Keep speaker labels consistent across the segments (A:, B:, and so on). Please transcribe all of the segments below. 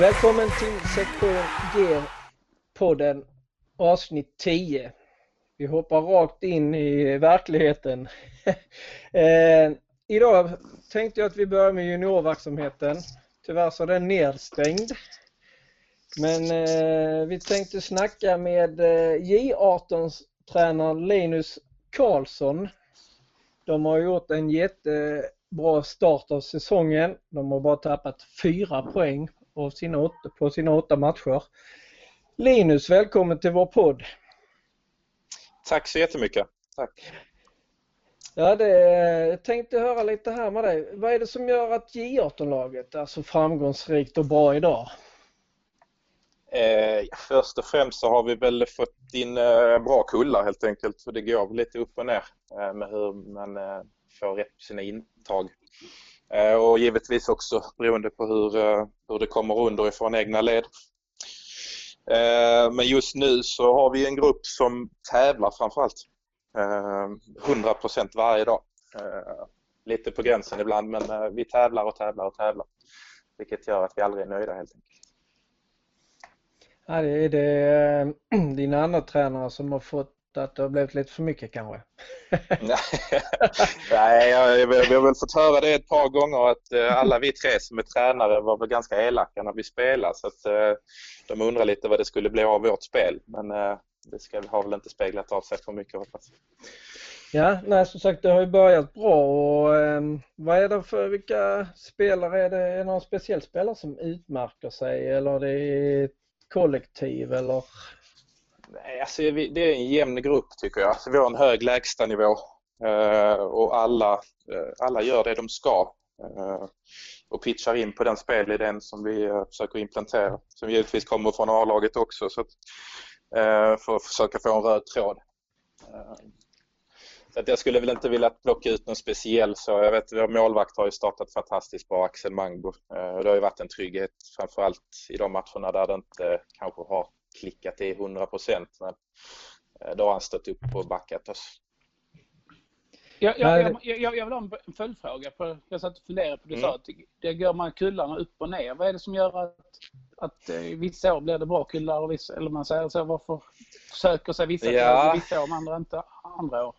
A: Välkommen till sektion G-podden avsnitt 10. Vi hoppar rakt in i verkligheten. eh, idag tänkte jag att vi börjar med juniorverksamheten. Tyvärr så är den nedstängd. Men eh, vi tänkte snacka med eh, J18s tränaren Linus Karlsson. De har gjort en jättebra start av säsongen. De har bara tappat fyra poäng av sina åtta, på sina åtta matcher. Linus, välkommen till vår podd.
B: Tack så jättemycket. Tack.
A: Ja, det, jag tänkte höra lite här med dig. Vad är det som gör att J18-laget är så framgångsrikt och bra idag?
B: Eh, först och främst så har vi väl fått in eh, bra kullar helt enkelt. För det går lite upp och ner eh, med hur man eh, får rätt på sina intag. Eh, och givetvis också beroende på hur, eh, hur det kommer underifrån egna led. Eh, men just nu så har vi en grupp som tävlar framförallt. 100% varje dag. Lite på gränsen ibland men vi tävlar och tävlar och tävlar. Vilket gör att vi aldrig är nöjda helt enkelt.
A: Ja, är det dina andra tränare som har fått att det har blivit lite för mycket kanske?
B: Nej, jag, vi har väl fått höra det ett par gånger att eh, alla vi tre som är tränare var väl ganska elaka när vi spelade så att eh, de undrar lite vad det skulle bli av vårt spel. Men eh, det ska, har väl inte speglat av sig för mycket hoppas
A: Ja, nej som sagt det har ju börjat bra och eh, vad är det för, vilka spelare är det, är det någon speciell spelare som utmärker sig eller det är ett kollektiv eller?
B: Nej, alltså det är en jämn grupp tycker jag. Alltså, vi har en hög lägstanivå eh, och alla, eh, alla gör det de ska eh, och pitchar in på den spelidén som vi försöker implantera. Som givetvis kommer från A-laget också så att, för att försöka få en röd tråd. Så att jag skulle väl inte vilja plocka ut någon speciell så. Jag vet vår målvakt har ju startat fantastiskt bra, Axel Mangbo. Det har ju varit en trygghet framförallt i de matcherna där det inte kanske har klickat till 100 procent. Eh, då har han stått upp och backat oss.
C: Jag, jag, jag, jag, vill ha en följdfråga. På, jag satt och funderade på det du mm. sa att det går man kullarna upp och ner. Vad är det som gör att, att eh, vissa år blir det bra kullar och vissa, eller man säger så, varför söker sig vissa ja. till vissa år men andra inte andra år?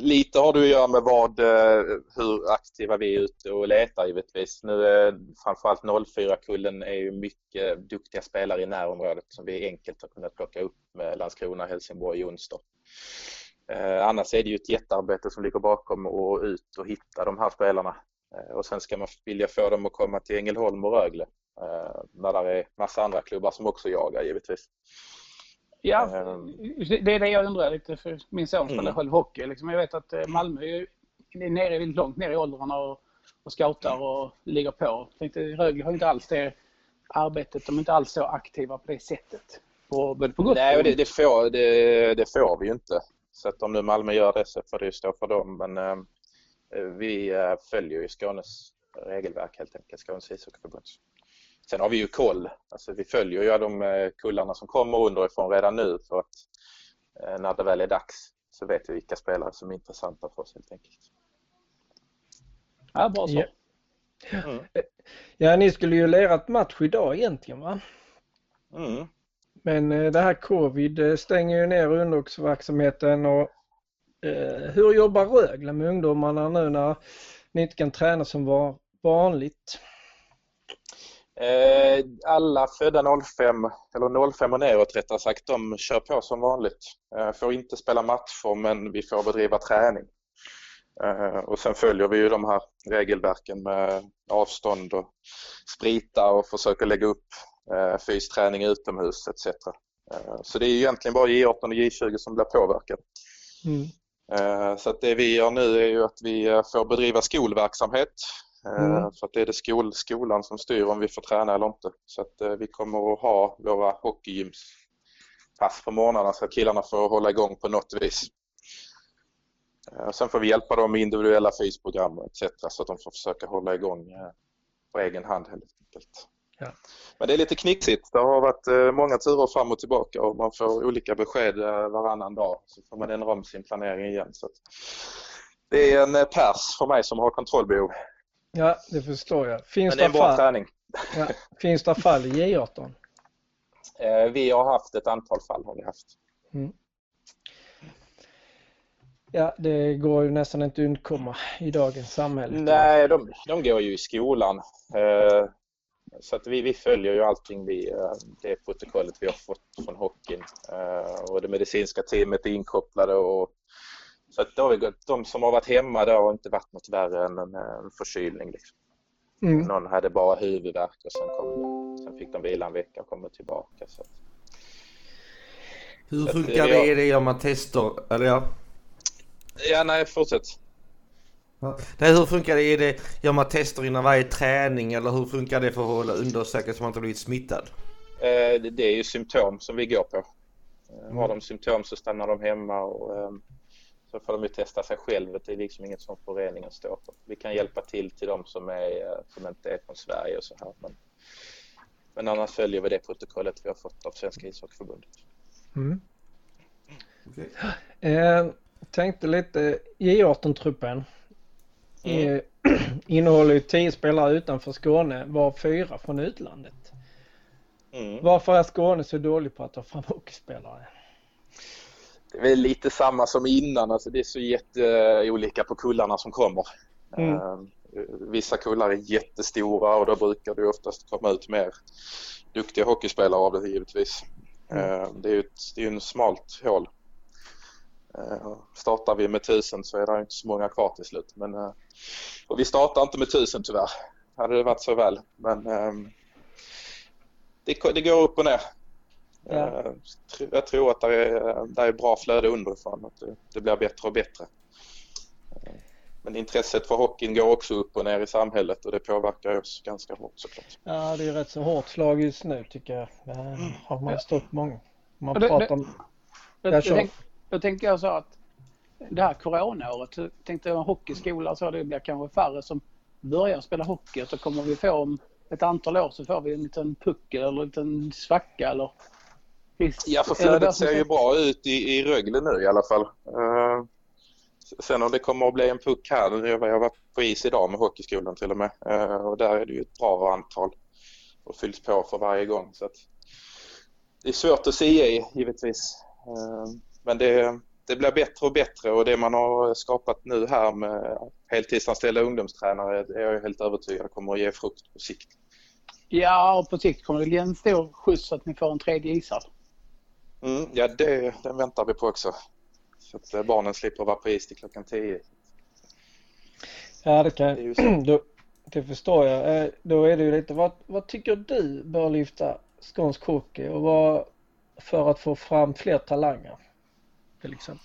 B: Lite har det att göra med vad, eh, hur aktiva vi är ute och letar givetvis. Nu är framförallt 04-kullen är ju mycket duktiga spelare i närområdet som vi enkelt har kunnat plocka upp med Landskrona, Helsingborg, Jonstorp. Eh, annars är det ju ett jättearbete som ligger bakom och ut och hitta de här spelarna. Och sen ska man vilja få dem att komma till Ängelholm och Rögle. När det är massa andra klubbar som också jagar givetvis.
C: Ja, ehm. det är det jag undrar lite för min son spelar mm. själv hockey. Liksom. Jag vet att eh, Malmö är nere, långt ner i åldrarna och, och scoutar och ligger på. Jag tänkte, Rögle har inte alls det arbetet. De är inte alls så aktiva på det sättet. På, både på gott
B: Nej, det, det, får, det, det får vi ju inte. Så att om nu Malmö gör det så får det ju stå för dem. Men eh, vi eh, följer ju Skånes regelverk helt enkelt, Skånes ishockeyförbund. Sen har vi ju koll. Alltså vi följer ju de eh, kullarna som kommer underifrån redan nu för att eh, när det väl är dags så vet vi vilka spelare som är intressanta för oss helt enkelt.
C: Ja, bra så. Ja.
A: Mm. ja, ni skulle ju lirat match idag egentligen va?
B: Mm.
A: Men eh, det här covid stänger ju ner ungdomsverksamheten och eh, hur jobbar Rögle med ungdomarna nu när ni inte kan träna som var vanligt?
B: Eh, alla födda 05, eller 05 och neråt rättare sagt, de kör på som vanligt. Eh, får inte spela matcher men vi får bedriva träning. Eh, och sen följer vi ju de här regelverken med avstånd och sprita och försöka lägga upp fysträning utomhus etc. Så det är egentligen bara J18 och J20 som blir påverkade. Mm. Så det vi gör nu är ju att vi får bedriva skolverksamhet Mm. Så att det är det skol, skolan som styr om vi får träna eller inte. Så att eh, vi kommer att ha våra hockeygymspass på morgnarna så att killarna får hålla igång på något vis. Eh, sen får vi hjälpa dem med individuella fysprogram etc. så att de får försöka hålla igång eh, på egen hand helt enkelt. Ja. Men det är lite knixigt. Det har varit många turer fram och tillbaka och man får olika besked varannan dag. Så får man ändra om sin planering igen. Så det är en pers för mig som har kontrollbehov.
A: Ja, det förstår jag.
B: Finns Men det är en bra träning.
A: Ja. Finns det fall i J18?
B: Eh, vi har haft ett antal fall har vi haft. Mm.
A: Ja, det går ju nästan inte att undkomma i dagens samhälle.
B: Nej, de, de går ju i skolan. Eh, så att vi, vi följer ju allting vi, eh, det protokollet vi har fått från hockeyn. Och det medicinska teamet är inkopplade. Och, så att har gått, de som har varit hemma då har inte varit något värre än en, en förkylning. Liksom. Mm. Någon hade bara huvudvärk och sen, kom, sen fick de vila en vecka och kommer tillbaka. Så.
D: Hur så funkar att, det? Är det om man testar? Eller ja?
B: Ja, nej, fortsätt.
D: Ja. Nej, hur funkar det? Är det? Gör man tester innan varje träning eller hur funkar det för att hålla undersöka så man inte blivit smittad?
B: Eh, det är ju symptom som vi går på. Eh, mm. Har de symptom så stannar de hemma och eh, så får de ju testa sig själva. Det är liksom inget som föreningen står för. Vi kan hjälpa till till de som, är, eh, som inte är från Sverige och så här. Men, men annars följer vi det protokollet vi har fått av Svenska ishockeyförbundet. Mm.
A: Okay. Eh, tänkte lite J18-truppen mm. eh, innehåller ju tio spelare utanför Skåne, var fyra från utlandet. Mm. Varför är Skåne så dålig på att ta fram hockeyspelare?
B: Det är väl lite samma som innan, alltså det är så jätteolika på kullarna som kommer. Mm. Uh, vissa kullar är jättestora och då brukar det oftast komma ut mer duktiga hockeyspelare av det givetvis. Mm. Uh, det är ju ett, det är en smalt hål. Uh, startar vi med tusen så är det inte så många kvar till slut. Men, och vi startar inte med tusen tyvärr. Hade det varit så väl. Men ehm, det, det går upp och ner. Ja. Eh, jag tror att det är, det är bra flöde underifrån. Att det, det blir bättre och bättre. Eh, men intresset för hockeyn går också upp och ner i samhället och det påverkar oss ganska hårt såklart.
A: Ja, det är rätt så hårt slag just nu tycker jag. Det har man stått många. Man pratar om...
C: Jag, jag, tänk, jag tänker jag så att det här coronaåret, tänkte jag hockeyskola så det blir kanske färre som börjar spela hockey. Så kommer vi få om ett antal år så får vi en liten puckel eller en liten svacka eller
B: Ja, för flödet ser ju bra ut i, i Rögle nu i alla fall. Uh, sen om det kommer att bli en puck här, jag har varit på is idag med hockeyskolan till och med uh, och där är det ju ett bra antal och fylls på för varje gång. Så det är svårt att se givetvis. Uh, men det, det blir bättre och bättre och det man har skapat nu här med heltidsanställda ungdomstränare är jag helt övertygad kommer att ge frukt på sikt.
C: Ja, och på sikt kommer det bli en stor skjuts att ni får en tredje ishall.
B: Mm, ja, det, den väntar vi på också. Så att eh, barnen slipper vara på is till klockan 10.
A: Ja, det kan det, då, det förstår jag. Eh, då är det ju lite, vad, vad tycker du bör lyfta skånsk hockey och vad, för att få fram fler talanger? Till exempel.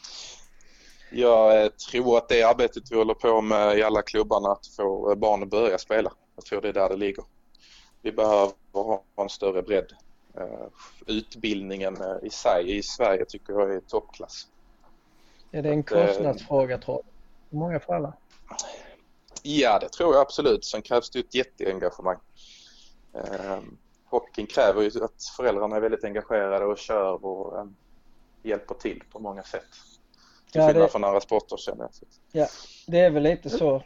B: Jag eh, tror att det arbetet vi håller på med i alla klubbarna att få barnen börja spela. Jag tror det är där det ligger. Vi behöver ha en större bredd utbildningen eh, i sig i Sverige tycker jag är toppklass.
A: Är det en eh, kostnadsfråga tror du? många fall?
B: Ja, det tror jag absolut. Sen krävs det ett jätteengagemang. Eh, hockeyn kräver ju att föräldrarna är väldigt engagerade och kör och eh, hjälper till på många sätt. Till ja, skillnad det... från andra sporter känner jag.
A: Ja, det är väl lite så.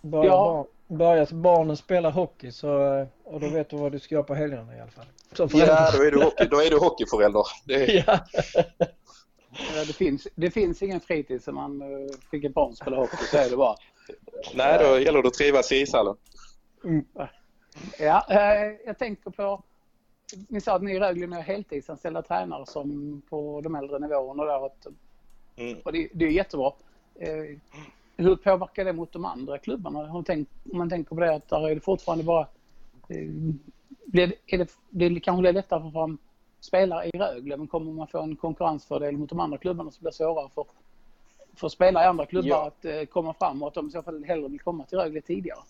A: Börjar, ja. Börjar barnen spela hockey så, och då vet du vad du ska göra på helgerna i alla fall.
B: Ja, då är du, hockey, då är du hockeyförälder. Det, är... ja.
C: ja, det, finns, det finns ingen fritid som man uh, fick ett barn spela hockey, så är det bara.
B: Nej, då gäller det att trivas i ishallen.
C: Mm. Ja, uh, jag tänker på ni sa att ni i Rögle är heltidsanställda tränare som på de äldre nivåerna där. Mm. Och det, det är jättebra. Eh, hur påverkar det mot de andra klubbarna? Om, man tänker på det att där är det fortfarande bara eh, blir, är det, det kanske blir lättare att få fram spelare i Rögle men kommer man få en konkurrensfördel mot de andra klubbarna så blir det svårare för, för spelare i andra klubbar ja. att eh, komma fram och att de i så fall hellre vill komma till Rögle tidigare?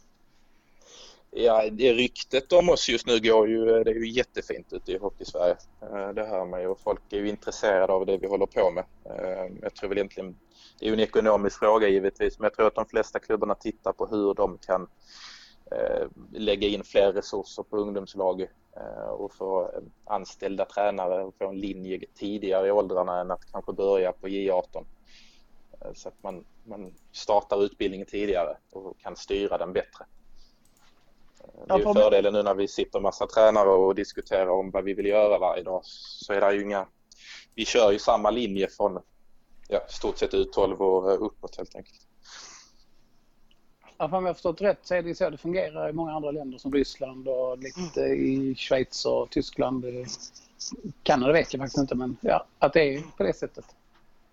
B: Ja, det ryktet om oss just nu går ju, det är ju jättefint ute i Hockeysverige. Eh, det hör man ju och folk är ju intresserade av det vi håller på med. Eh, jag tror väl egentligen, det är ju en ekonomisk fråga givetvis, men jag tror att de flesta klubbarna tittar på hur de kan Eh, lägga in fler resurser på ungdomslag eh, och få anställda tränare och få en linje tidigare i åldrarna än att kanske börja på J18. Eh, så att man, man startar utbildningen tidigare och kan styra den bättre. Det är ju fördelen nu när vi sitter massa tränare och diskuterar om vad vi vill göra varje dag. Så är det ju inga... Vi kör ju samma linje från ja, stort sett U12 och uppåt helt enkelt.
C: Ja, om jag förstått rätt så är det så det fungerar i många andra länder som Ryssland och lite i Schweiz och Tyskland. Kanada vet jag faktiskt inte men ja, att det är på det sättet.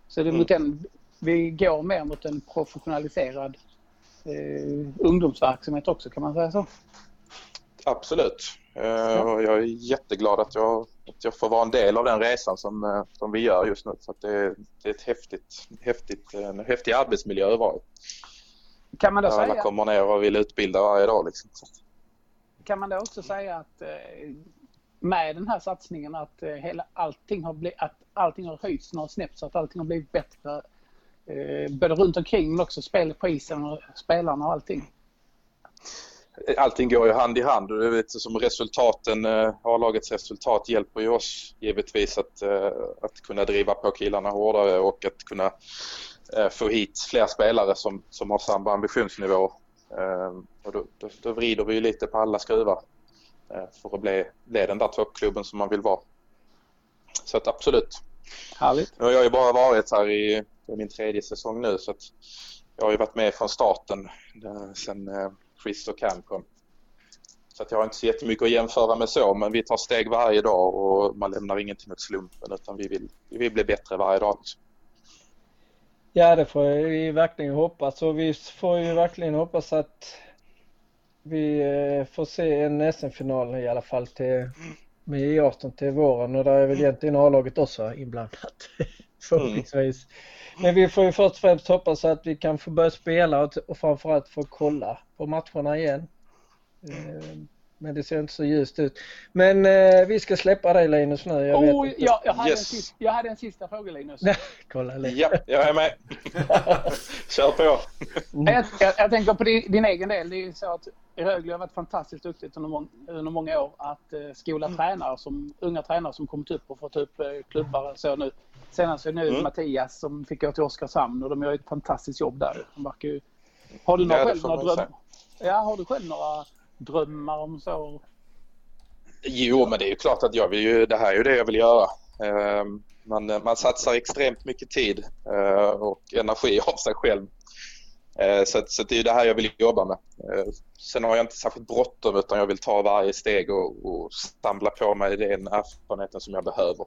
C: Så det är mot mm. den, vi går mer mot en professionaliserad eh, ungdomsverksamhet också kan man säga så.
B: Absolut. Eh, ja. Jag är jätteglad att jag, att jag får vara en del av den resan som, eh, som vi gör just nu. För det, är, det är ett häftigt, häftigt, en häftig arbetsmiljö överallt.
C: Kan man då säga...
B: Alla kommer ner och vill utbilda varje dag. Liksom.
C: Kan man då också säga att eh, med den här satsningen att, hela, allting, har blivit, att allting har höjts några snäpp så att allting har blivit bättre både runt omkring men också spelet på isen och spelarna och allting?
B: Allting går ju hand i hand och vet, som resultaten, eh, A-lagets resultat hjälper ju oss givetvis att, eh, att kunna driva på killarna hårdare och att kunna eh, få hit fler spelare som, som har samma ambitionsnivå. Och då, då, då vrider vi ju lite på alla skruvar för att bli, bli den där toppklubben som man vill vara. Så att absolut.
C: Härligt.
B: Nu har jag ju bara varit här i, i min tredje säsong nu så att jag har ju varit med från starten sen Chris och Cam kom. Så att jag har inte så jättemycket att jämföra med så, men vi tar steg varje dag och man lämnar ingenting åt slumpen utan vi vill, vi vill bli bättre varje dag. Liksom.
A: Ja, det får vi verkligen hoppas och vi får ju verkligen hoppas att vi eh, får se en SM-final i alla fall till, med E18 till våren och där är väl egentligen A-laget också inblandat förhoppningsvis. Mm. Men vi får ju först och främst hoppas att vi kan få börja spela och, och framförallt få kolla på matcherna igen. Eh, men det ser inte så ljust ut. Men eh, vi ska släppa dig Linus nu.
C: Jag, oh, vet ja, jag, hade yes. en sista, jag hade en sista fråga Linus.
A: Kolla lite.
B: Ja, jag är med. Kör på.
C: jag, jag, jag, tänker på din, din, egen del. Det är ju så att Rögle har varit fantastiskt duktigt under, mång, under många år att eh, skola mm. tränare som, unga tränare som kommit upp och fått upp eh, klubbar. Så nu. Senast är nu mm. Mattias som fick gå till Oskarshamn och de gör ett fantastiskt jobb där. De verkar ju... Har du några, ja, själv, några drömmar? Ja, har du själv några drömmar om så?
B: Jo, men det är ju klart att jag vill ju, det här är ju det jag vill göra. Ehm, man, man satsar extremt mycket tid eh, och energi av sig själv. Eh, så, så det är det här jag vill jobba med. Eh, sen har jag inte särskilt bråttom utan jag vill ta varje steg och, och samla på mig den erfarenheten som jag behöver.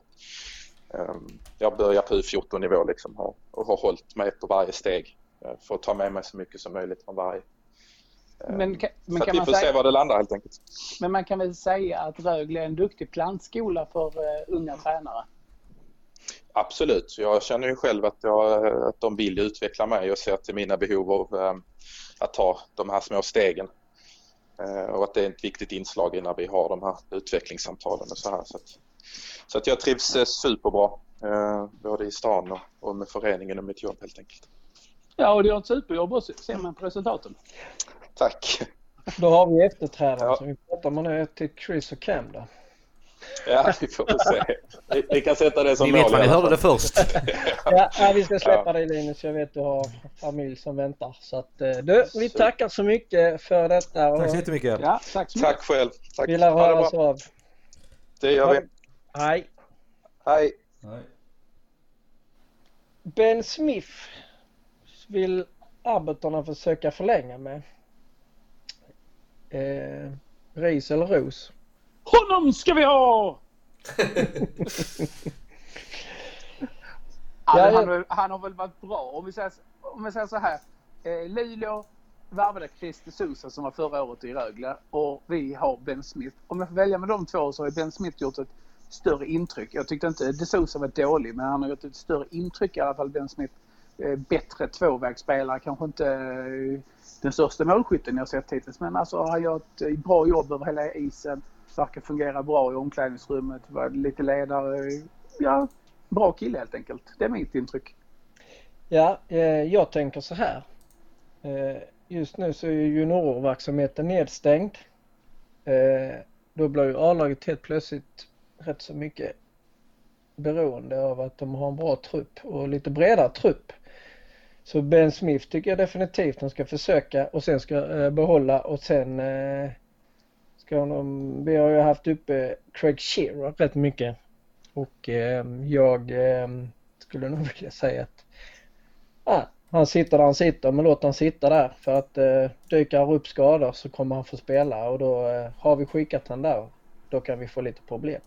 B: Ehm, jag börjar på U14 nivå liksom och har hållit mig på varje steg för att ta med mig så mycket som möjligt från varje. Men, ehm, men så kan vi får säga, se var det landar helt enkelt.
C: Men man kan väl säga att Rögle är en duktig plantskola för uh, unga tränare?
B: Absolut. Jag känner ju själv att, jag, att de vill utveckla mig och ser till mina behov av um, att ta de här små stegen. Uh, och att det är ett viktigt inslag när vi har de här utvecklingssamtalen och så här. Så att, så att jag trivs uh, superbra, uh, både i stan och, och med föreningen och mitt jobb helt enkelt.
C: Ja, och du gör ett superjobb också, ser man på resultaten.
B: Tack.
A: Då har vi efterträdare ja. så vi pratar med nu till Chris och Cam då.
B: Ja, vi får se. Vi, vi kan sätta det som
D: mål. Ni vet vad ni hörde det först.
A: ja, vi ska släppa ja. dig Linus. Jag vet du har familj som väntar. Så att, eh, du, vi tackar så mycket för detta.
D: Och... Tack så jättemycket.
C: Ja, tack så mycket.
B: Tack själv. Tack.
A: Vi lär höras av.
B: Det gör vi.
A: Hej.
B: Hej.
A: Ben Smith vill arbetarna försöka förlänga med. Eh, ris eller ros?
C: Honom ska vi ha! ja, han, han, har väl varit bra. Om vi säger, om vi säger så här. Eh, Luleå värvade Chris de Sousa som var förra året i Rögle och vi har Ben Smith. Om jag får välja med de två så har Ben Smith gjort ett större intryck. Jag tyckte inte de Sousa var dålig men han har gjort ett större intryck i alla fall Ben Smith. Eh, bättre tvåvägsspelare, kanske inte eh, den största målskytten jag sett hittills men alltså han gör ett eh, bra jobb över hela isen. Verkar fungera bra i omklädningsrummet, var lite ledare. Ja, bra kille helt enkelt. Det är mitt intryck.
A: Ja, jag tänker så här. just nu så är juniorverksamheten nedstängd. då blir ju A-laget helt plötsligt rätt så mycket beroende av att de har en bra trupp och lite bredare trupp. Så Ben Smith tycker jag definitivt de ska försöka och sen ska eh, behålla och sen eh, ska de, vi har ju haft uppe Craig Shearer rätt mycket. Och ehm, jag ehm, skulle nog vilja säga att ah, han sitter där han sitter men låt han sitta där för att eh, dyker han upp skador så kommer han få spela och då eh, har vi skickat han där. Då kan vi få lite problem.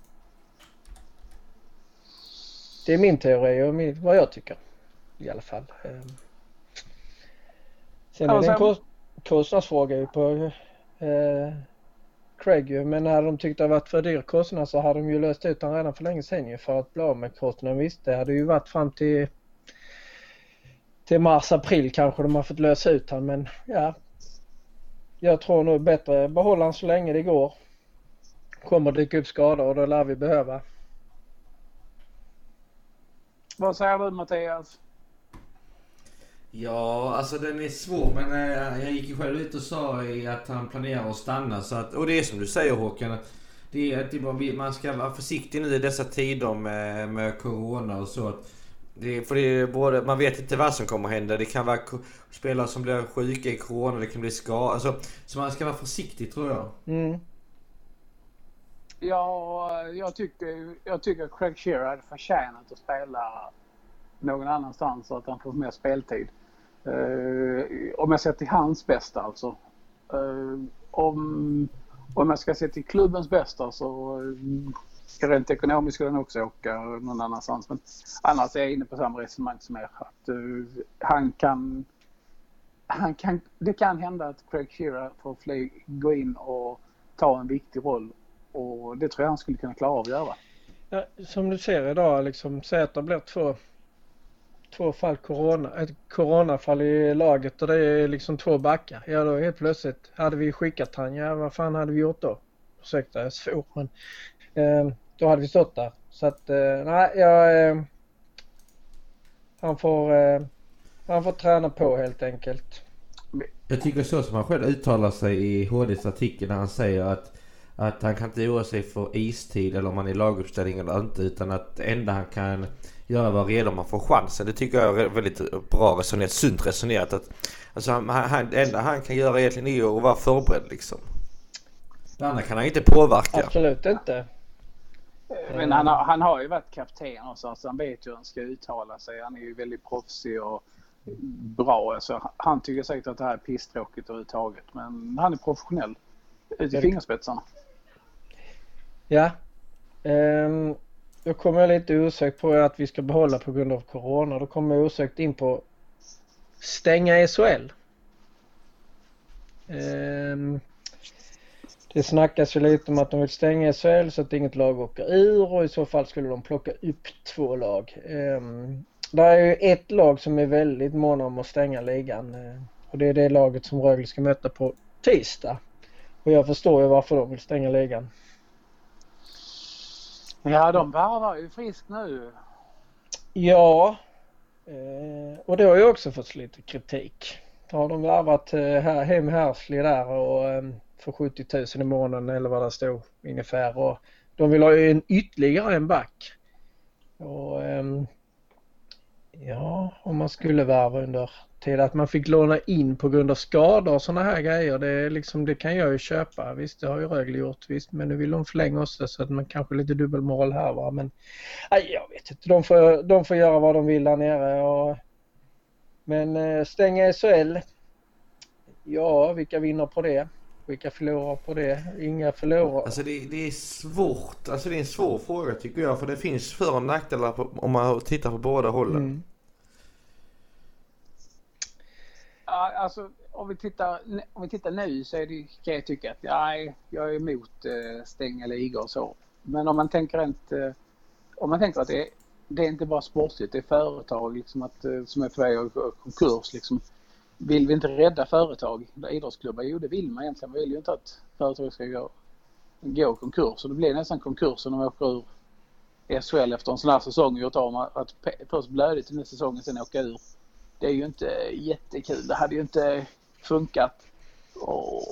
A: Det är min teori och min, vad jag tycker i alla fall. Eh. Sen är det en kost, kostnadsfråga ju på eh, Craig ju. Men hade de tyckt det varit för dyr kostnad så hade de ju löst ut den redan för länge sedan ju för att bli av med kostnaden. Visst, det hade ju varit fram till till mars, april kanske de har fått lösa ut han men ja. Jag tror nog bättre behålla han så länge det går. Kommer dyka upp skador och då lär vi behöva.
C: Vad säger du Mattias?
D: Ja, alltså den är svår men äh, jag gick ju själv ut och sa att han planerar att stanna. Så att, och det är som du säger Håkan. Det är att det bara, man ska vara försiktig nu i dessa tider med, med Corona och så. Att det, för det är både, man vet inte vad som kommer hända. Det kan vara spelare som blir sjuka i Corona, det kan bli skador. Alltså, så man ska vara försiktig tror jag.
A: Mm.
C: Ja, jag tycker, jag tycker att Craig Shearer hade förtjänat att spela någon annanstans så att han får mer speltid. Uh, om jag ser till hans bästa alltså. Uh, om, om jag ska se till klubbens bästa så uh, rent ekonomiskt skulle han också åka någon annanstans. Men annars är jag inne på samma resonemang som er. Att, uh, han kan, han kan, det kan hända att Craig Shearer får fly, gå in och ta en viktig roll. Och det tror jag han skulle kunna klara av att göra.
A: Ja, som du ser idag, liksom, säg att det blir två två fall corona, ett coronafall i laget och det är liksom två backar. Ja då helt plötsligt hade vi skickat han, ja vad fan hade vi gjort då? Ursäkta jag svor men eh, då hade vi stått där. Så att eh, nej jag eh, han får eh, han får träna på helt enkelt.
D: Jag tycker så som han själv uttalar sig i HDs artikel när han säger att att han kan inte oroa sig för istid eller om han är i laguppställning eller inte utan att det enda han kan göra vara redo man får chansen. Det tycker jag är väldigt bra resonerat, sunt resonerat. Att, alltså han, han, det enda han kan göra egentligen är att vara förberedd liksom. Det andra kan han inte påverka.
A: Absolut inte.
C: Men han har, han har ju varit kapten också så han vet ju hur han ska uttala sig. Han är ju väldigt proffsig och bra. Alltså, han tycker säkert att det här är pisstråkigt överhuvudtaget men han är professionell ut i fingerspetsarna.
A: Ja. Um, då kommer jag lite osökt på att vi ska behålla på grund av Corona. Då kommer jag osökt in på stänga SHL. Um, ehm, det snackas ju lite om att de vill stänga SHL så att inget lag åker ur och i så fall skulle de plocka upp två lag. Um, det är ju ett lag som är väldigt måna om att stänga ligan eh, och det är det laget som Rögle ska möta på tisdag. Och jag förstår ju varför de vill stänga ligan.
C: Ja, de varvar ju friskt nu.
A: Ja, eh, och det har ju också fått lite kritik. Då har de värvat eh, här, hem Hersley där och eh, för 70 000 i månaden eller vad det stod ungefär. Och de vill ha en ytterligare en back. Och, ehm, ja, om man skulle värva under till att man fick låna in på grund av skador och sådana här grejer. Det, liksom, det kan jag ju köpa. Visst, det har ju Rögle gjort. Visst, men nu vill de förlänga också så att man kanske lite dubbelmoral här va. Men nej, jag vet inte. De får, de får göra vad de vill där nere. Och, men eh, stänga SHL. Ja, vilka vinner på det? Vilka förlorar på det? Inga förlorar.
D: Alltså det, det, är svårt. Alltså det är en svår fråga tycker jag. För det finns för och nackdelar på, om man tittar på båda hållen. Mm.
C: Alltså om vi tittar, om vi tittar nu så är det, kan jag tycka att nej, jag är emot eh, stänga ligor och så. Men om man tänker inte, eh, om man tänker att det, det är inte bara sportsligt, det är företag liksom att, eh, som är på väg att gå konkurs liksom. Vill vi inte rädda företag, idrottsklubbar? Jo, det vill man egentligen. Man vill ju inte att företag ska gå, gå konkurs. Och det blir nästan konkurs när man åker ur SHL efter en sån här säsong. Gjort av att först blödigt den här säsongen, sen åka ur det är ju inte jättekul. Det hade ju inte funkat. Och,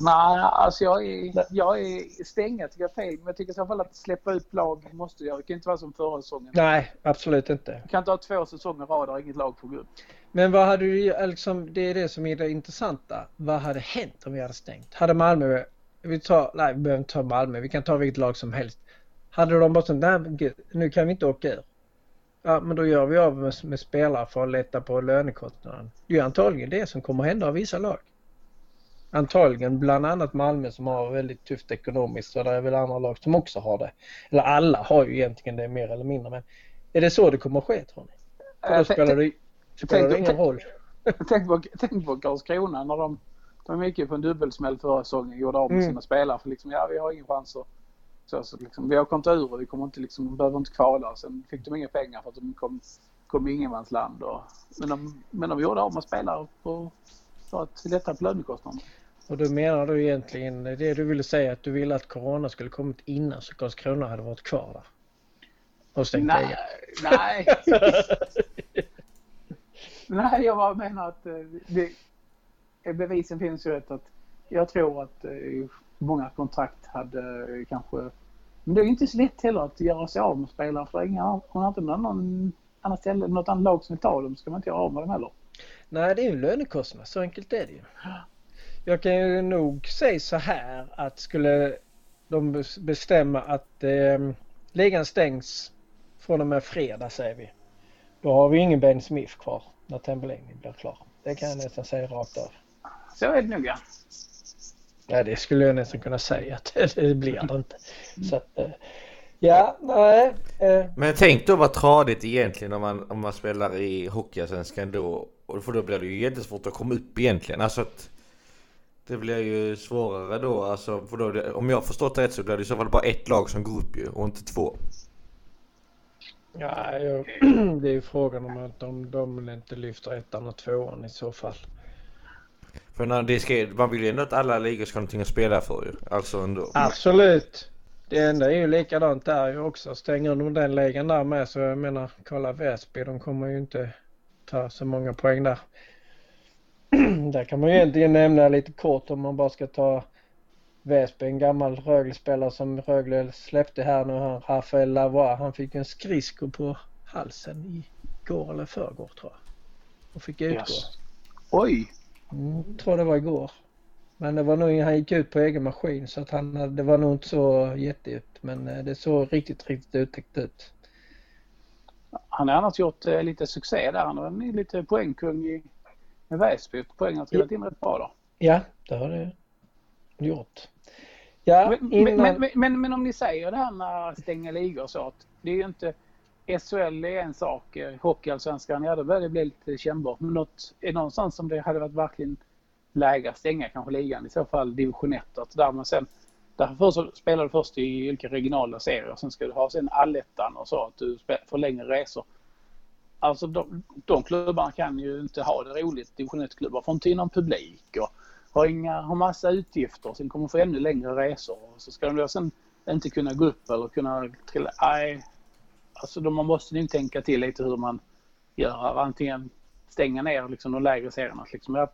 C: nej, alltså jag är, jag är stänga tycker jag fel. Men jag tycker i så fall att släppa ut lag måste göra. Det kan inte vara som förra säsongen.
A: Nej, absolut inte.
C: Du kan inte ha två säsonger rad och inget lag får gå upp.
A: Men vad hade du, liksom, det är det som är det intressanta. Vad hade hänt om vi hade stängt? Hade Malmö vi tar, nej vi behöver inte ta Malmö, vi kan ta vilket lag som helst. Hade de bara sagt, nej nu kan vi inte åka ur. Ja men då gör vi av med, med spelare för att lätta på lönekostnaden. Det är antagligen det som kommer hända av vissa lag. Antagligen bland annat Malmö som har väldigt tufft ekonomiskt och det är väl andra lag som också har det. Eller alla har ju egentligen det mer eller mindre men är det så det kommer att ske tror ni? För då spelar det, spelar det ingen roll.
C: Tänk på, tänk på Karlskrona när de, de gick ju på en dubbelsmäll förra säsongen och gjorde av med mm. sina spelare för liksom ja vi har ingen chans att så, så liksom, vi har kommit ur och vi kommer inte liksom, behöver inte kvala. Sen fick de inga pengar för att de kom, kom i ingenmansland. Och, men, de, men de gjorde av med spelare på, för att lätta på lönekostnaderna.
A: Och då menar du egentligen det du ville säga att du ville att Corona skulle kommit innan så Karlskrona hade varit kvar där? Och stängt
C: nej, nej. nej, jag bara menar att eh, det, bevisen finns ju rätt att jag tror att eh, många kontrakt hade kanske... Men det är inte så lätt heller att göra sig av med spelare för inga, hon har inte någon annan ställe, något annat lag som vill ta dem ska man inte göra av med dem heller.
A: Nej, det är ju en lönekostnad. Så enkelt är det ju. Jag kan ju nog säga så här att skulle de bestämma att eh, ligan stängs från och med fredag säger vi. Då har vi ingen Ben Smith kvar när Tambellini blir klar. Det kan jag nästan säga rakt av.
C: Så är det nog ja.
A: Ja, det skulle jag nästan kunna säga att det blir det inte. Så att, eh, ja, nej.
D: Eh. Men tänk då vad tradigt egentligen om man, om man spelar i Hockeyallsvenskan då. För då blir det ju jättesvårt att komma upp egentligen. Alltså att det blir ju svårare då. Alltså, för då, om jag har förstått det rätt så blir det i så fall bara ett lag som går upp ju och inte två.
A: Ja, jag, det är ju frågan om att de, de inte lyfter ettan och tvåan i så fall.
D: För när det ska, man vill ju ändå att alla ligor ska ha någonting att spela för ju. Alltså ändå.
A: Absolut. Det enda är ju likadant där ju också. Stänger de den ligan där med så jag menar kolla Väsby. De kommer ju inte ta så många poäng där. där kan man ju egentligen nämna lite kort om man bara ska ta Väsby, en gammal Rögle-spelare som Rögle släppte här nu, han Rafael Lavois. Han fick en skridsko på halsen igår eller förrgår tror jag. Och fick utgå. Yes.
C: Oj!
A: Mm, tror det var igår. Men det var nog, han gick ut på egen maskin så att han, det var nog inte så jättedjupt men eh, det såg riktigt, riktigt uttäckt ut.
C: Han har annars gjort eh, lite succé där. Han har lite poängkung i, Väsby. Poängen har trillat in rätt bra då.
A: Ja, det har det gjort.
C: Ja, men, innan... men, men, men, om ni säger det här med att stänga ligor så att det är ju inte SHL är en sak, eh, Hockeyallsvenskan, ja då börjar det bli lite kännbart. Men något, är någonstans som det hade varit verkligen läge att stänga kanske ligan, i så fall division 1. Att där man sen, därför så spelar du först i olika regionala serier, sen ska du ha sen allettan och så, att du får längre resor. Alltså de, de klubbarna kan ju inte ha det roligt, division 1-klubbar, får inte in någon publik och har, inga, har massa utgifter, sen kommer få ännu längre resor. Och så ska de då sen inte kunna gå upp eller kunna trilla. Nej, alltså då man måste nog tänka till lite hur man gör. Antingen stänga ner liksom de lägre serierna. Liksom, ja,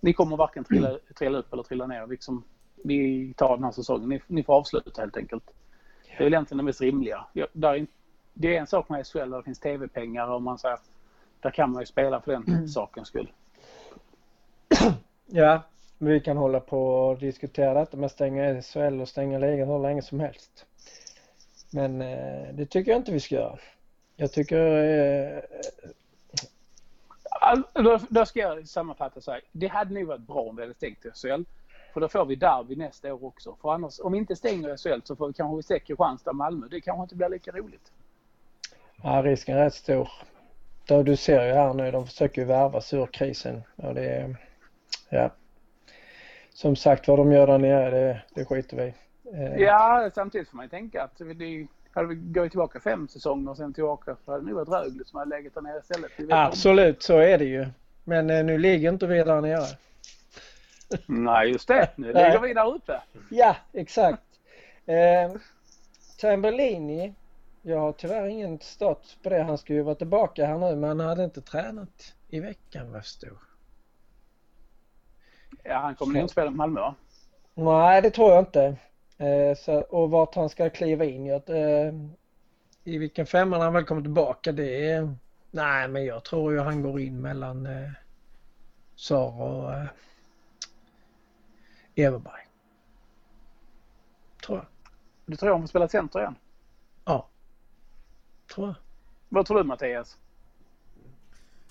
C: ni kommer varken trilla, trilla upp eller trilla ner. Liksom, vi tar den här säsongen. Ni, ni får avsluta helt enkelt. Det är väl egentligen det mest rimliga. Ja, där, det är en sak med SHL där det finns tv-pengar och man säger där kan man ju spela för den mm. sakens skull.
A: Ja, vi kan hålla på och diskutera detta med att stänga SHL och stänga ligan hur länge som helst. Men eh, det tycker jag inte vi ska göra. Jag tycker... Eh...
C: Då, då ska jag sammanfatta så här. Det hade nog varit bra om vi hade stängt SHL. För då får vi derby nästa år också. För annars, om vi inte stänger SHL så får vi kanske vi se Kristianstad-Malmö. Det kanske inte blir lika roligt.
A: Ja, risken är rätt stor. Då du ser ju här nu, de försöker ju värva sig ur krisen. Och det, ja. Som sagt vad de gör där nere, det, det skiter vi
C: Eh, ja, samtidigt får man ju tänka att det, hade vi gått tillbaka fem säsonger och sen tillbaka så hade det nog varit Rögle som hade legat där nere istället.
A: Absolut, om. så är det ju. Men eh, nu ligger inte vi där nere.
C: Nej, just det. Nu ligger vi där uppe.
A: Ja, exakt. Eh, Tambellini, jag har tyvärr ingen stats på det. Han ska ju vara tillbaka här nu men han hade inte tränat i veckan vad förstod.
C: Ja, han kommer nog inte spela med Malmö va?
A: Nej, det tror jag inte. Eh, så, och vart han ska kliva in. Jag, eh, I vilken femma han väl kommer tillbaka det är... Nej men jag tror ju han går in mellan eh, Sara och eh, Everberg. Tror jag.
C: Du tror han får spela center igen?
A: Ja. Tror jag.
C: Vad tror du Mattias?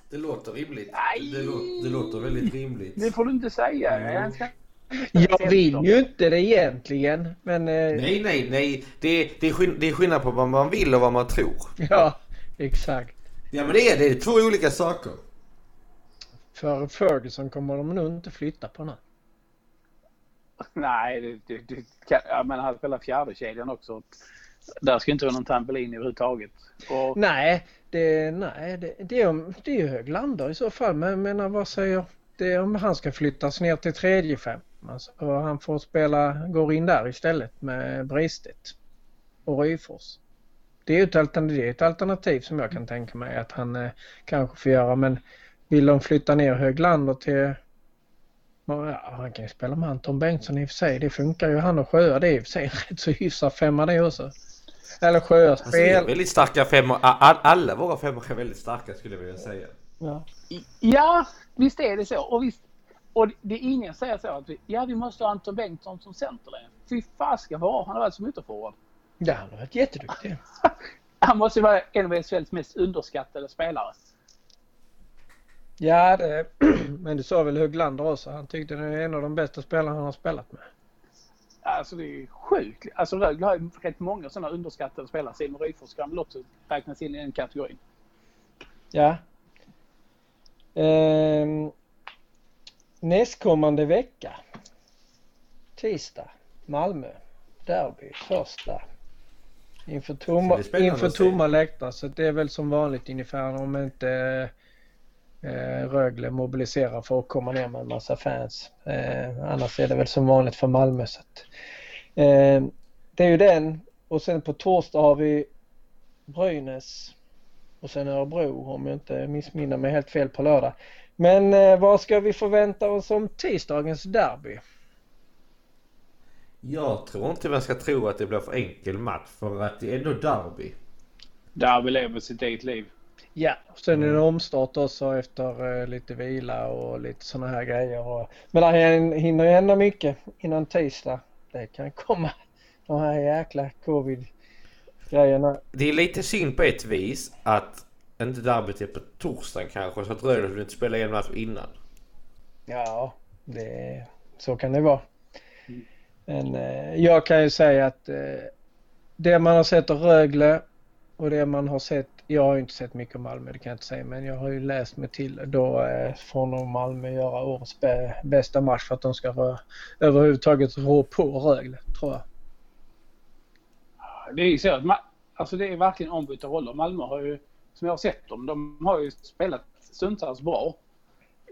D: Det låter rimligt.
C: Nej.
D: Det, låter, det låter väldigt rimligt.
C: Det får du inte säga.
D: Mm.
C: Jag ska...
A: Jag vill ju inte det egentligen, men... Eh,
D: Nej, nej, nej. Det, det, är skill- det är skillnad på vad man vill och vad man tror.
A: Ja, exakt.
D: Ja men det är det. Är två olika saker.
A: För Ferguson kommer de nog inte flytta på nu.
C: Nej, det, det, det kan, ja, men han spelar fjärde kedjan också. Där ska inte vara någon Tambellini överhuvudtaget. Och,
A: Nej, det, nej, det, det, är, det är ju Höglander i så fall. Men jag menar vad säger... Det är om han ska flyttas ner till tredje fem. Alltså, han får spela, går in där istället med Bristet och Ryfors. Det är ju ett alternativ, det är ett alternativ som jag kan tänka mig att han eh, kanske får göra. Men vill de flytta ner Höglander till... Ja, han kan ju spela med Anton Bengtsson i och för sig. Det funkar ju. Han och Sjöa det är i och för sig rätt så hyfsad femma det också. Eller Sjöa
D: Alltså, är
A: spel.
D: väldigt starka femmor. All, alla våra femmor är väldigt starka skulle jag vilja säga.
A: Ja.
C: ja, visst är det så. Och, visst, och det är ingen säger så att vi, ja, vi måste ha Anton Bengtsson som centerläge. Fy fasiken vad han har varit som ytterforward.
A: Ja, han har varit jätteduktig.
C: Han måste vara en av SHLs mest underskattade spelare.
A: Ja, det, men det sa väl Höglander också. Han tyckte det är en av de bästa spelarna han har spelat med.
C: Alltså det är sjukt. Alltså Rögle har ju rätt många sådana underskattade spelare. Simon Ryfors kan väl också räknas in i den kategorin.
A: Ja. Ehm, nästkommande vecka. Tisdag. Malmö. Derby. Första. Inför tomma, inför tomma läktare. Så det är väl som vanligt ungefär om inte eh, Rögle mobiliserar för att komma ner med en massa fans. Eh, annars är det väl som vanligt för Malmö. Så att, eh, det är ju den och sen på torsdag har vi Brynäs och sen Örebro om jag inte missminner mig helt fel på lördag. Men eh, vad ska vi förvänta oss om tisdagens derby?
D: Jag tror inte man ska tro att det blir för enkel match för att det är ändå derby.
C: Derby lever sitt eget liv.
A: Ja, och sen är det omstart också efter eh, lite vila och lite sådana här grejer. Och, men hin- hinner ju hända mycket innan tisdag. Det kan komma de här jäkla covid-grejerna.
D: Det är lite synd på ett vis att inte derbyt är på torsdagen kanske så att Rögle vill inte spela en match innan.
A: Ja, det, så kan det vara. Men eh, jag kan ju säga att eh, det man har sett av Rögle och det man har sett, jag har ju inte sett mycket av Malmö det kan jag inte säga men jag har ju läst mig till då eh, får nog Malmö göra årets bä, bästa match för att de ska rö, överhuvudtaget rå på Rögle tror jag.
C: Det är ju så att alltså det är verkligen ombytta roller. Malmö har ju, som jag har sett dem, de har ju spelat stundtals bra.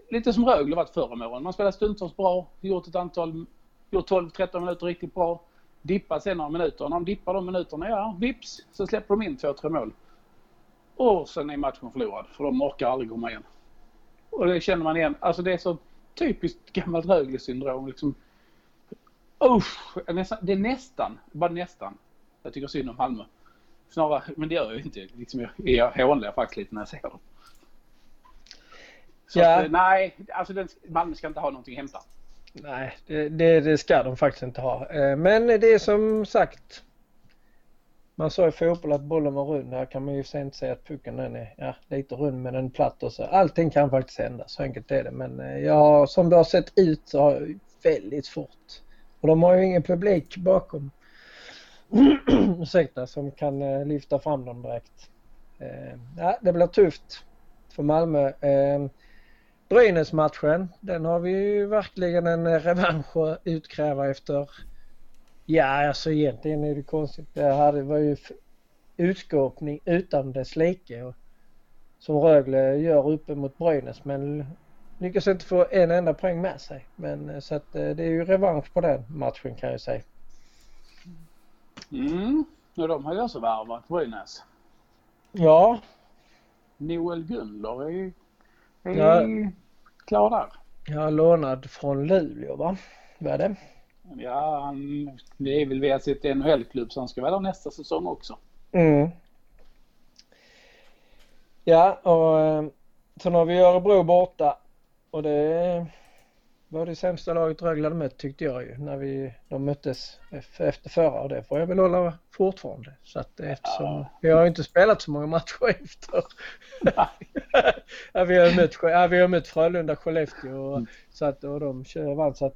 C: Lite som Rögle varit förra om åren. Man spelar stundtals bra, gjort ett antal, gjort 12-13 minuter riktigt bra. Dippar sen några minuter. När de dippar de minuterna, ja, vips, så släpper de in två, tre mål. Och sen är matchen förlorad, för de orkar aldrig komma igen. Och det känner man igen. Alltså det är så typiskt gammalt Rögle-syndrom. Liksom. Usch, det är nästan, bara nästan. Jag tycker synd om Malmö. Snarare, men det gör jag ju inte. Liksom, jag, jag hånlar faktiskt lite när jag ser dem. Så
A: Ja.
C: att, eh, nej, alltså den, Malmö ska inte ha någonting att hämta.
A: Nej, det, det, det ska de faktiskt inte ha. Eh, Men det är som sagt. Man sa i fotboll att bollen var rund. Här kan man ju sen inte säga att pucken den är ja, lite rund men den är platt och så. Allting kan faktiskt hända. Så enkelt är det. Men eh, ja, som det har sett ut så har det väldigt svårt. Och de har ju ingen publik bakom. Ursäkta, som kan eh, lyfta fram dem direkt. Eh, Ja, det blir tufft för Malmö. Eh, Brynäs-matchen, den har vi ju verkligen en eh, revansch att utkräva efter. Ja, alltså egentligen är det konstigt. Det här var ju utskåpning utan dess like. och- Som Rögle gör uppe mot Brynäs men lyckas inte få en enda poäng med sig. Men eh, så att eh, det är ju revansch på den matchen kan jag säga.
C: Mm. Och de har ju också värvat Brynäs.
A: Ja,
C: Noel Gunler är är
A: Ja.
C: klar där.
A: har lånad från Luleå va? Vad är det?
C: Ja, han, det är väl via sitt NHL-klubb så han ska vara där nästa säsong också.
A: Mm. Ja, och eh, sen har vi Örebro borta. Och det var det sämsta laget Rögle hade mött tyckte jag ju när vi, de möttes efter förra och det får jag väl hålla fortfarande. Så att eftersom ja. vi har inte spelat så många matcher efter. ja, vi, har mött, ja, vi har mött Frölunda, Skellefteå och, mm. så att, och de vann så att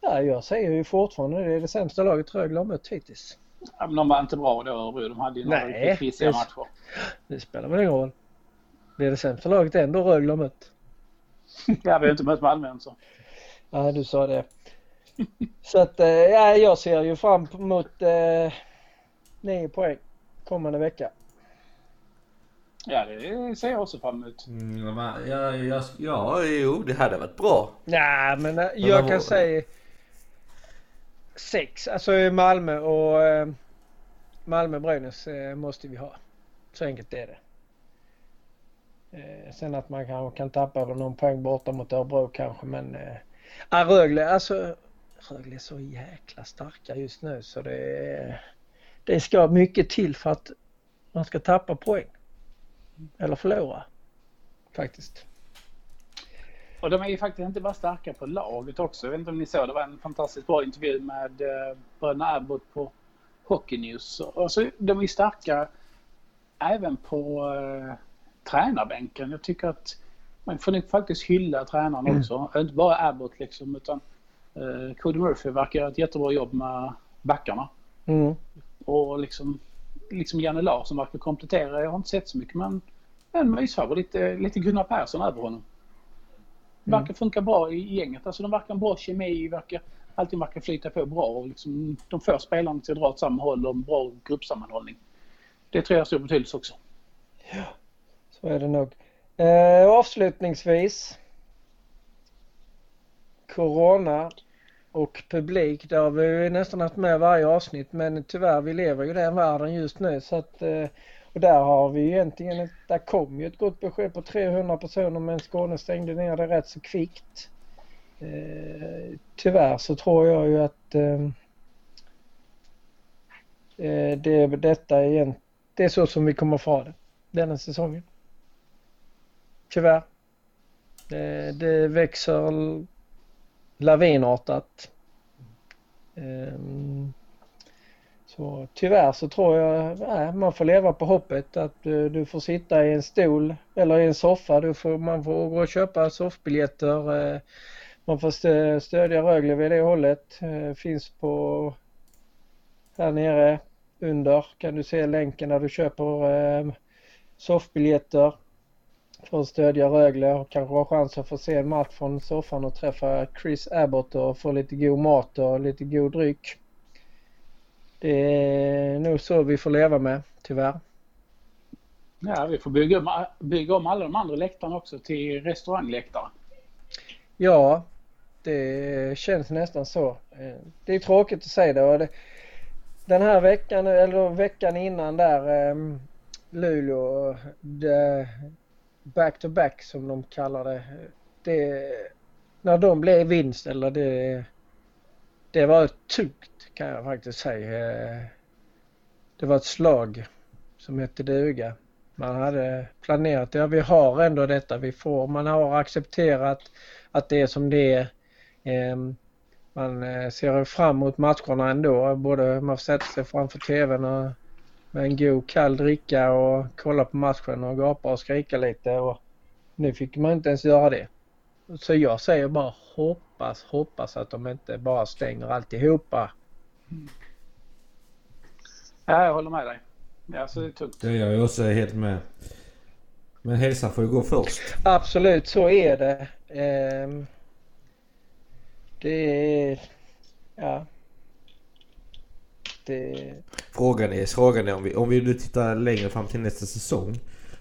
A: ja, jag säger ju fortfarande det är det sämsta laget Rögle har mött hittills.
C: Ja, men de var inte bra då Örebro. De hade ju några riktigt pissiga matcher.
A: Det spelar väl ingen roll. Det är det sämsta laget ändå Rögle har mött.
C: ja, vi har inte mött Malmö än så.
A: Ja, du sa det. Så att eh, ja, jag ser ju fram emot eh, nio poäng kommande vecka.
C: Ja, det ser jag också fram emot.
D: Mm, ja, ja, ja, jo, det hade varit bra.
A: Ja, men eh, jag kan säga sex. Alltså Malmö och eh, Malmö-Brynäs eh, måste vi ha. Så enkelt är det. Eh, sen att man kanske kan tappa någon poäng borta mot Örebro kanske men eh, Ja, Rögle, alltså Rögle är så jäkla starka just nu så det, det ska mycket till för att man ska tappa poäng. Eller förlora. Faktiskt.
C: Och de är ju faktiskt inte bara starka på laget också. Jag vet inte om ni såg, det var en fantastiskt bra intervju med eh, bröderna Abbott på Hockey News. Alltså, de är starka även på eh, tränarbänken. Jag tycker att man får nog faktiskt hylla tränaren mm. också. Inte bara Abbott liksom utan eh, Cody Murphy verkar göra ett jättebra jobb med backarna. Mm. Och liksom, liksom Janne Larsson verkar komplettera. Jag har inte sett så mycket men en mysfavorit. Lite, lite Gunnar Persson över honom. Mm. Verkar funka bra i gänget. Alltså de verkar en bra kemi. Verkar, allting verkar flyta på bra. Och liksom, de får spelarna till att dra åt samma håll och en bra gruppsammanhållning. Det tror jag har stor betydelse också.
A: Ja, så är det nog. Eh, avslutningsvis. Corona och publik. Där har vi nästan haft med varje avsnitt men tyvärr vi lever ju den världen just nu så att eh, och där har vi egentligen, där kom ju ett gott besked på 300 personer men Skåne stängde ner det rätt så kvickt. Eh, tyvärr så tror jag ju att eh, eh det, detta igen, det är så som vi kommer att få det denna säsongen. Tyvärr. Det, det växer lavinartat. Ehm, så tyvärr så tror jag nej, man får leva på hoppet att du, du, får sitta i en stol eller i en soffa. Du får, man får gå och köpa soffbiljetter. Eh, man får stödja Rögle vid det hållet. Eh, finns på här nere under kan du se länken där du köper eh, soffbiljetter för att stödja Rögle och kanske ha chans att få se en match från soffan och träffa Chris Abbott och få lite god mat och lite god dryck. Det är nog så vi får leva med, tyvärr.
C: Ja, vi får bygga om, bygga om alla de andra läktarna också till restaurangläktare.
A: Ja, det känns nästan så. Det är tråkigt att säga det. Den här veckan, eller veckan innan där, ehm, Luleå, det, back to back som de kallar det. det när de blev vinst eller det, det var tungt kan jag faktiskt säga. Det var ett slag som hette duga. Man hade planerat, ja vi har ändå detta vi får. Man har accepterat att det är som det är. Ehm, man eh, ser fram emot matcherna ändå. Både man får sätta sig framför TVn och med en god kall dricka och kolla på matchen och gapa och skrika lite. Och nu fick man inte ens göra det. Så jag säger bara hoppas, hoppas att de inte bara stänger alltihopa.
C: Ja, jag håller med dig. Ja, så det är tungt.
D: Det gör jag också helt med. Men hälsan får ju gå först.
A: Absolut, så är det. Eh, det är... Ja. Det...
D: Frågan är, frågan är om vi, om vi nu tittar längre fram till nästa säsong.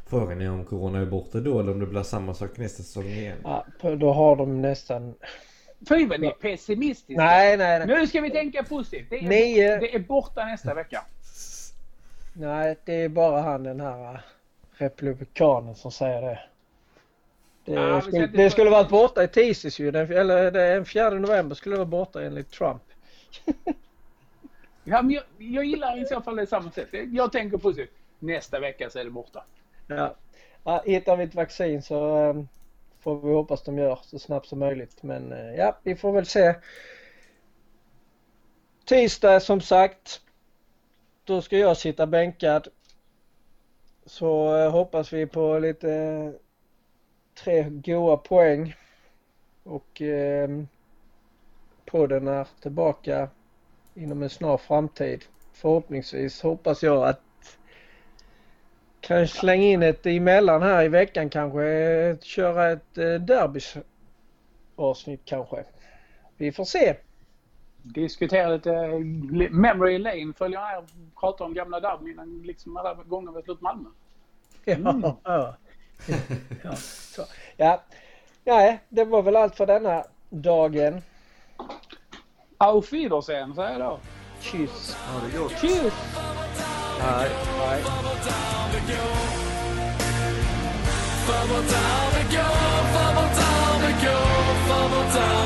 D: Frågan är om Corona är borta då eller om det blir samma sak nästa säsong igen.
A: Ja, då har de nästan...
C: Fy vad ni är pessimistiska.
A: Nej, nej, nej.
C: Nu ska vi tänka positivt. Det är, Nio... det är borta nästa vecka.
A: Nej, det är bara han den här äh, republikanen som säger det. Det, ja, skulle, det skulle varit borta i tisdags ju. Den, eller den 4 november skulle det vara borta enligt Trump.
C: ja, men jag, jag gillar i så fall det samma sätt. Jag tänker positivt. Nästa vecka så är det borta.
A: Ja. ja hittar vi ett vaccin så um, får vi hoppas de gör så snabbt som möjligt. Men eh, ja, vi får väl se. Tisdag som sagt. Då ska jag sitta bänkad. Så eh, hoppas vi på lite eh, tre goa poäng. Och ehm, podden är tillbaka inom en snar framtid. Förhoppningsvis hoppas jag att kan slänga in ett emellan här i veckan kanske. Köra ett eh, derbys avsnitt kanske. Vi får se.
C: Diskutera lite eh, memory lane. Följer här och pratar om gamla derbyn liksom alla gånger vi har slått Malmö.
A: Mm. Ja, ja. ja, så. ja. Nej, det var väl allt för denna dagen.
C: Auf Wiedersehen, säger jag då.
A: Tschüss.
D: Ha det gott.
A: Tschüss!
D: Nej.
A: Nej.
E: Farbror Down det går, farbror Down det går, farbror Down